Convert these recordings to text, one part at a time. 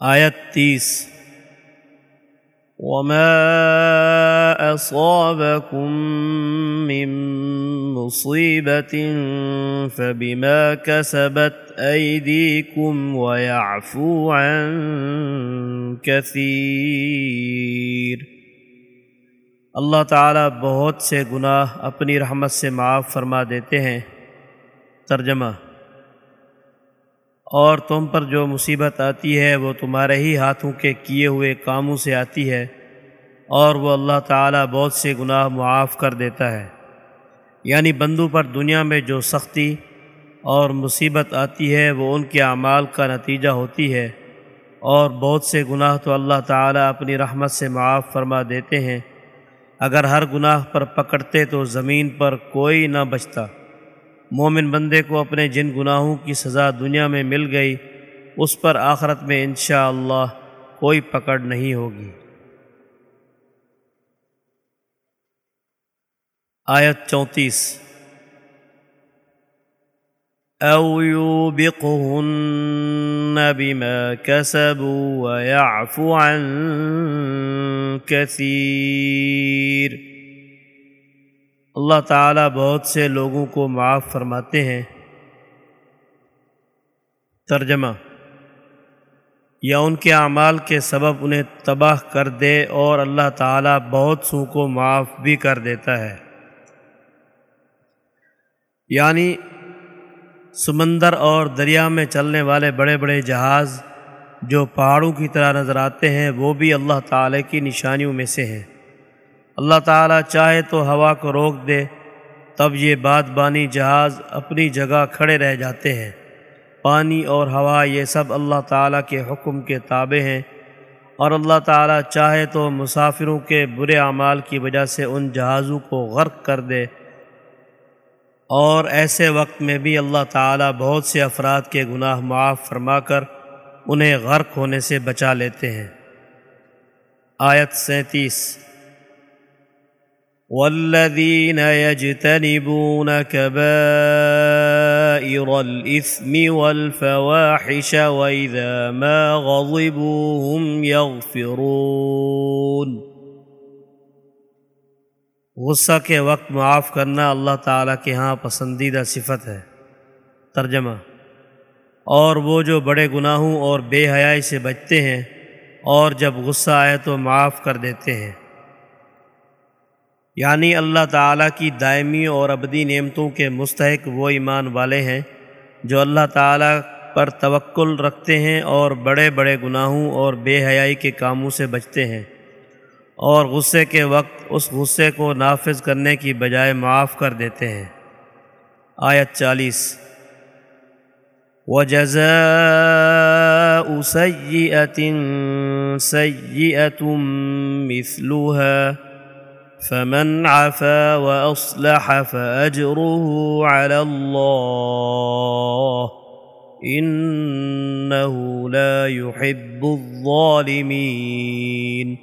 آیت تیس۔ وما أصابكم من مصيبة فبما كسبت أيديكم ويعفو عن كثير۔ اللہ تعالیٰ بہت سے گناہ اپنی رحمت سے معاف فرما دیتے ہیں۔ ترجمہ اور تم پر جو مصیبت آتی ہے وہ تمہارے ہی ہاتھوں کے کیے ہوئے کاموں سے آتی ہے اور وہ اللہ تعالیٰ بہت سے گناہ معاف کر دیتا ہے۔ یعنی بندوں پر دنیا میں جو سختی اور مصیبت آتی ہے وہ ان کے اعمال کا نتیجہ ہوتی ہے۔ اور بہت سے گناہ تو اللہ تعالیٰ اپنی رحمت سے معاف فرما دیتے ہیں۔ اگر ہر گناہ پر پکڑتے تو زمین پر کوئی نہ بچتا۔ مومن بندے کو اپنے جن گناہوں کی سزا دنیا میں مل گئی، اس پر آخرت میں انشاءاللہ اللہ کوئی پکڑ نہیں ہوگی۔ آیت چونتیس۔ او بما كسبوا ويعفو عن كثير۔ اللہ تعالیٰ بہت سے لوگوں کو معاف فرماتے ہیں۔ ترجمہ یا ان کے اعمال کے سبب انہیں تباہ کر دے اور اللہ تعالیٰ بہت سو کو معاف بھی کر دیتا ہے۔ یعنی سمندر اور دریا میں چلنے والے بڑے بڑے جہاز جو پہاڑوں کی طرح نظر آتے ہیں، وہ بھی اللہ تعالیٰ کی نشانیوں میں سے ہیں۔ اللہ تعالیٰ چاہے تو ہوا کو روک دے، تب یہ باد بانی جہاز اپنی جگہ کھڑے رہ جاتے ہیں۔ پانی اور ہوا یہ سب اللہ تعالیٰ کے حکم کے تابع ہیں۔ اور اللہ تعالیٰ چاہے تو مسافروں کے برے اعمال کی وجہ سے ان جہازوں کو غرق کر دے۔ اور ایسے وقت میں بھی اللہ تعالیٰ بہت سے افراد کے گناہ معاف فرما کر انہیں غرق ہونے سے بچا لیتے ہیں۔ آیت سینتیس۔ والذين يجتنبون كبائر الإثم والفواحش وإذا ما غضبوا هم يغفرون غصہ کے وقت معاف کرنا اللہ تعالیٰ کے ہاں پسندیدہ صفت ہے۔ ترجمہ۔ اور وہ جو بڑے گناہوں اور بے حیائی سے بچتے ہیں اور جب غصہ آئے تو معاف کر دیتے ہیں۔ یعنی اللہ تعالیٰ کی دائمی اور ابدی نعمتوں کے مستحق وہ ایمان والے ہیں جو اللہ تعالیٰ پر توکل رکھتے ہیں اور بڑے بڑے گناہوں اور بے حیائی کے کاموں سے بچتے ہیں اور غصے کے وقت اس غصے کو نافذ کرنے کی بجائے معاف کر دیتے ہیں۔ آیت چالیس۔ و جزا فمن عفا وأصلح فأجره على الله إنه لا يحب الظالمين۔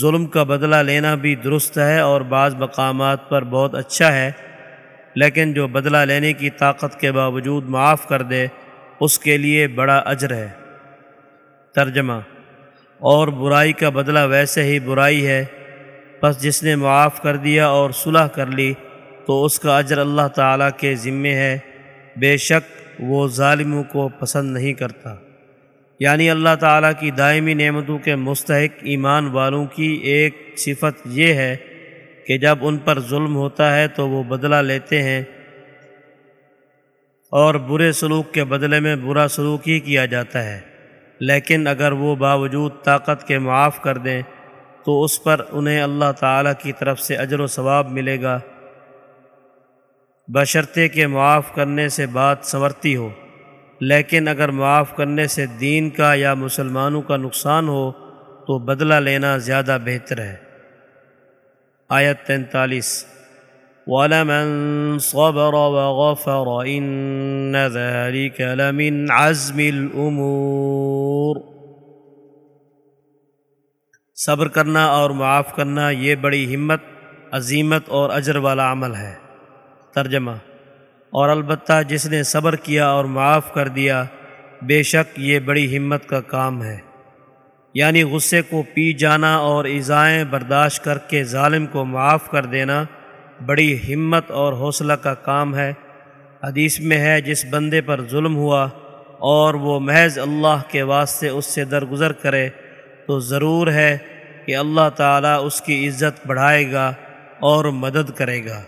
ظلم کا بدلہ لینا بھی درست ہے اور بعض مقامات پر بہت اچھا ہے، لیکن جو بدلہ لینے کی طاقت کے باوجود معاف کر دے، اس کے لیے بڑا اجر ہے۔ ترجمہ اور برائی کا بدلہ ویسے ہی برائی ہے۔ بس جس نے معاف کر دیا اور صلح کر لی، تو اس کا اجر اللہ تعالیٰ کے ذمے ہے۔ بے شک وہ ظالموں کو پسند نہیں کرتا۔ یعنی اللہ تعالیٰ کی دائمی نعمتوں کے مستحق ایمان والوں کی ایک صفت یہ ہے کہ جب ان پر ظلم ہوتا ہے تو وہ بدلہ لیتے ہیں اور برے سلوک کے بدلے میں برا سلوک ہی کیا جاتا ہے۔ لیکن اگر وہ باوجود طاقت کے معاف کر دیں تو اس پر انہیں اللہ تعالیٰ کی طرف سے اجر و ثواب ملے گا۔ بشرطے کے معاف کرنے سے بات سنورتی ہو، لیکن اگر معاف کرنے سے دین کا یا مسلمانوں کا نقصان ہو، تو بدلہ لینا زیادہ بہتر ہے۔ آیت تینتالیس۔ وَلَمَن صَبَرَ وَغَفَرَ إِنَّ ذَلِكَ لَمِنْ عَزْمِ الْأُمُورِ۔ صبر کرنا اور معاف کرنا یہ بڑی ہمت، عظیمت اور اجر والا عمل ہے۔ ترجمہ اور البتہ جس نے صبر کیا اور معاف کر دیا، بے شک یہ بڑی ہمت کا کام ہے۔ یعنی غصے کو پی جانا اور ایزائیں برداشت کر کے ظالم کو معاف کر دینا بڑی ہمت اور حوصلہ کا کام ہے۔ حدیث میں ہے، جس بندے پر ظلم ہوا اور وہ محض اللہ کے واسطے اس سے درگزر کرے تو ضرور ہے کہ اللہ تعالیٰ اس کی عزت بڑھائے گا اور مدد کرے گا۔